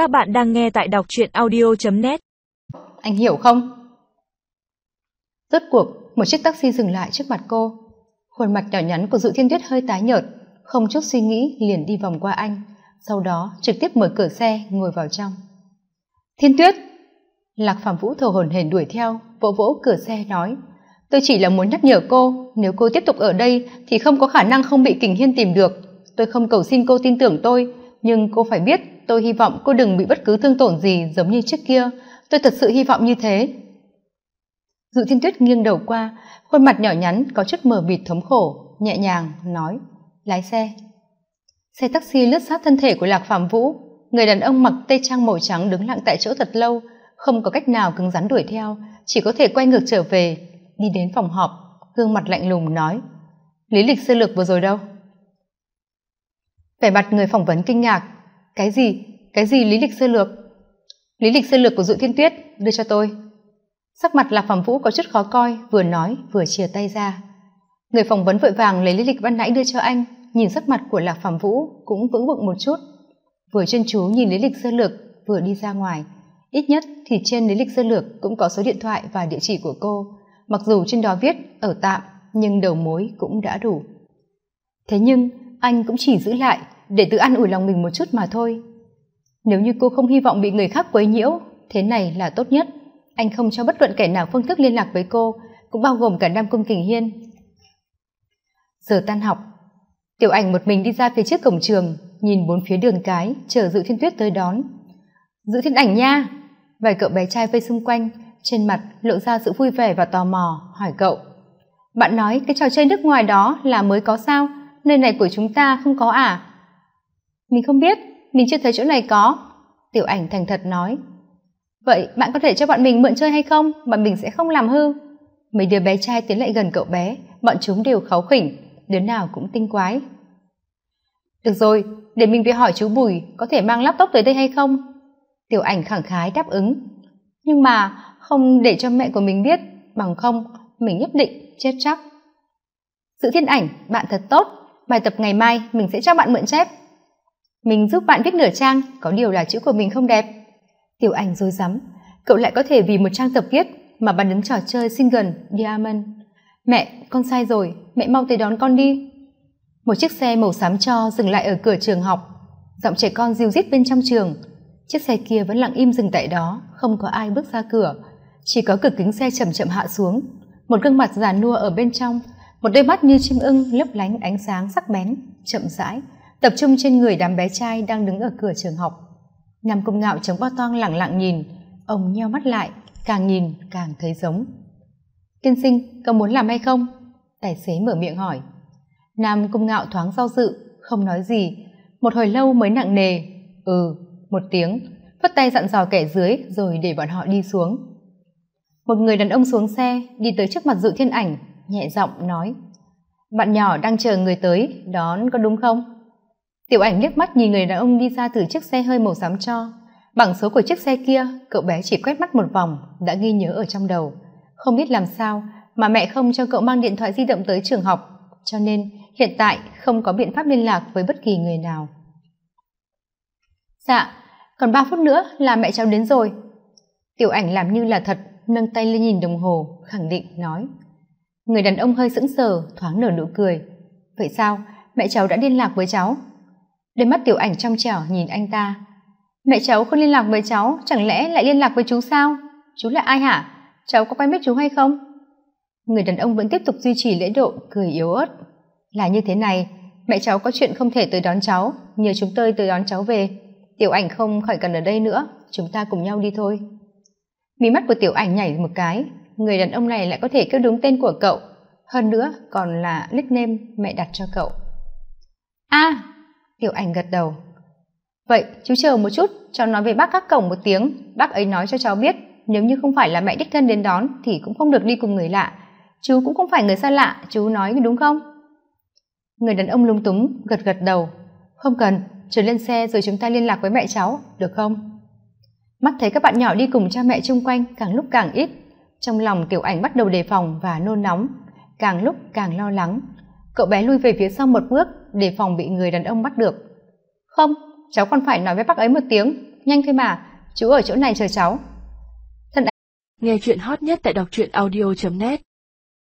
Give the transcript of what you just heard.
Các bạn đang nghe tại đọc truyện audio.net Anh hiểu không? Rốt cuộc, một chiếc taxi dừng lại trước mặt cô. Khuôn mặt nhỏ nhắn của Dự Thiên Tuyết hơi tái nhợt, không chút suy nghĩ liền đi vòng qua anh, sau đó trực tiếp mở cửa xe ngồi vào trong. Thiên Tuyết! Lạc Phạm Vũ thở hồn hển đuổi theo, vỗ vỗ cửa xe nói Tôi chỉ là muốn nhắc nhở cô, nếu cô tiếp tục ở đây thì không có khả năng không bị Kình Hiên tìm được. Tôi không cầu xin cô tin tưởng tôi, nhưng cô phải biết, tôi hy vọng cô đừng bị bất cứ thương tổn gì giống như trước kia. Tôi thật sự hy vọng như thế. Dự thiên tuyết nghiêng đầu qua, khuôn mặt nhỏ nhắn có chút mờ mịt thống khổ, nhẹ nhàng nói, lái xe. Xe taxi lướt sát thân thể của lạc phạm vũ. Người đàn ông mặc tây trang màu trắng đứng lặng tại chỗ thật lâu, không có cách nào cứng rắn đuổi theo, chỉ có thể quay ngược trở về, đi đến phòng họp, gương mặt lạnh lùng nói, lý lịch sơ lược vừa rồi đâu? Vẻ mặt người phỏng vấn kinh ngạc. Cái gì? Cái gì lý lịch sơ lược? Lý lịch sơ lược của dự thiên tuyết, đưa cho tôi. Sắc mặt lạc phẩm vũ có chút khó coi, vừa nói, vừa chia tay ra. Người phỏng vấn vội vàng lấy lý lịch ban nãy đưa cho anh, nhìn sắc mặt của lạc phẩm vũ cũng vững vững một chút. Vừa chuyên chú nhìn lý lịch sơ lược, vừa đi ra ngoài. Ít nhất thì trên lý lịch sơ lược cũng có số điện thoại và địa chỉ của cô. Mặc dù trên đó viết, ở tạm, nhưng đầu mối cũng đã đủ. Thế nhưng anh cũng chỉ giữ lại, để tự ăn ủi lòng mình một chút mà thôi. Nếu như cô không hy vọng bị người khác quấy nhiễu, thế này là tốt nhất. Anh không cho bất luận kẻ nào phương thức liên lạc với cô, cũng bao gồm cả nam cung kình hiên. Giờ tan học, tiểu ảnh một mình đi ra phía trước cổng trường, nhìn bốn phía đường cái, chờ dự thiên tuyết tới đón. Dự thiên ảnh nha! Vài cậu bé trai vây xung quanh, trên mặt lộ ra sự vui vẻ và tò mò, hỏi cậu. Bạn nói cái trò chơi nước ngoài đó là mới có sao? Nơi này của chúng ta không có à? Mình không biết, mình chưa thấy chỗ này có. Tiểu ảnh thành thật nói. Vậy bạn có thể cho bọn mình mượn chơi hay không? Bọn mình sẽ không làm hư. Mấy đứa bé trai tiến lại gần cậu bé. Bọn chúng đều kháu khỉnh. Đứa nào cũng tinh quái. Được rồi, để mình về hỏi chú bùi, có thể mang laptop tới đây hay không? Tiểu ảnh khẳng khái đáp ứng. Nhưng mà, không để cho mẹ của mình biết. Bằng không, mình nhất định chết chắc. Sự thiên ảnh, bạn thật tốt bài tập ngày mai, mình sẽ cho bạn mượn chép. Mình giúp bạn viết nửa trang, có điều là chữ của mình không đẹp. Tiểu ảnh dối rắm, cậu lại có thể vì một trang tập viết mà bàn đứng trò chơi xin gần diamond. Mẹ, con sai rồi, mẹ mau tới đón con đi. Một chiếc xe màu xám cho dừng lại ở cửa trường học. Giọng trẻ con dìu rít bên trong trường. Chiếc xe kia vẫn lặng im dừng tại đó, không có ai bước ra cửa. Chỉ có cửa kính xe chậm chậm hạ xuống. Một gương mặt già nua ở bên trong một đôi mắt như chim ưng lấp lánh ánh sáng sắc bén, chậm rãi, tập trung trên người đám bé trai đang đứng ở cửa trường học. Nam công ngạo chống bao toang lẳng lặng nhìn, ông nheo mắt lại, càng nhìn càng thấy giống. Tiên sinh có muốn làm hay không? Tài xế mở miệng hỏi. Nam công ngạo thoáng do dự, không nói gì. Một hồi lâu mới nặng nề ừ một tiếng phất tay dặn dò kẻ dưới rồi để bọn họ đi xuống. Một người đàn ông xuống xe, đi tới trước mặt dự thiên ảnh nhẹ giọng nói, bạn nhỏ đang chờ người tới, đón có đúng không? Tiểu ảnh liếc mắt nhìn người đàn ông đi ra từ chiếc xe hơi màu xám cho. Bằng số của chiếc xe kia, cậu bé chỉ quét mắt một vòng, đã ghi nhớ ở trong đầu. Không biết làm sao mà mẹ không cho cậu mang điện thoại di động tới trường học, cho nên hiện tại không có biện pháp liên lạc với bất kỳ người nào. Dạ còn ba phút nữa là mẹ cháu đến rồi. Tiểu ảnh làm như là thật, nâng tay lên nhìn đồng hồ, khẳng định nói người đàn ông hơi sững sờ, thoáng nở nụ cười. Vậy sao? Mẹ cháu đã liên lạc với cháu. Đôi mắt tiểu ảnh trong trẻo nhìn anh ta. Mẹ cháu không liên lạc với cháu, chẳng lẽ lại liên lạc với chú sao? Chú là ai hả? Cháu có quen biết chú hay không? Người đàn ông vẫn tiếp tục duy trì lễ độ, cười yếu ớt. Là như thế này, mẹ cháu có chuyện không thể tới đón cháu, nhờ chúng tôi tới đón cháu về. Tiểu ảnh không khỏi cần ở đây nữa, chúng ta cùng nhau đi thôi. Mí mắt của tiểu ảnh nhảy một cái người đàn ông này lại có thể kêu đúng tên của cậu. Hơn nữa, còn là nickname mẹ đặt cho cậu. A! Tiểu ảnh gật đầu. Vậy, chú chờ một chút, cháu nói với bác các cổng một tiếng. Bác ấy nói cho cháu biết, nếu như không phải là mẹ đích thân đến đón, thì cũng không được đi cùng người lạ. Chú cũng không phải người xa lạ, chú nói đúng không? Người đàn ông lung túng, gật gật đầu. Không cần trở lên xe rồi chúng ta liên lạc với mẹ cháu, được không? Mắt thấy các bạn nhỏ đi cùng cha mẹ chung quanh, càng lúc càng ít trong lòng tiểu ảnh bắt đầu đề phòng và nôn nóng, càng lúc càng lo lắng. Cậu bé lui về phía sau một bước, đề phòng bị người đàn ông bắt được. Không, cháu còn phải nói với bác ấy một tiếng. Nhanh thôi mà, chú ở chỗ này chờ cháu. Nghe chuyện hot nhất tại đọc truyện audio net.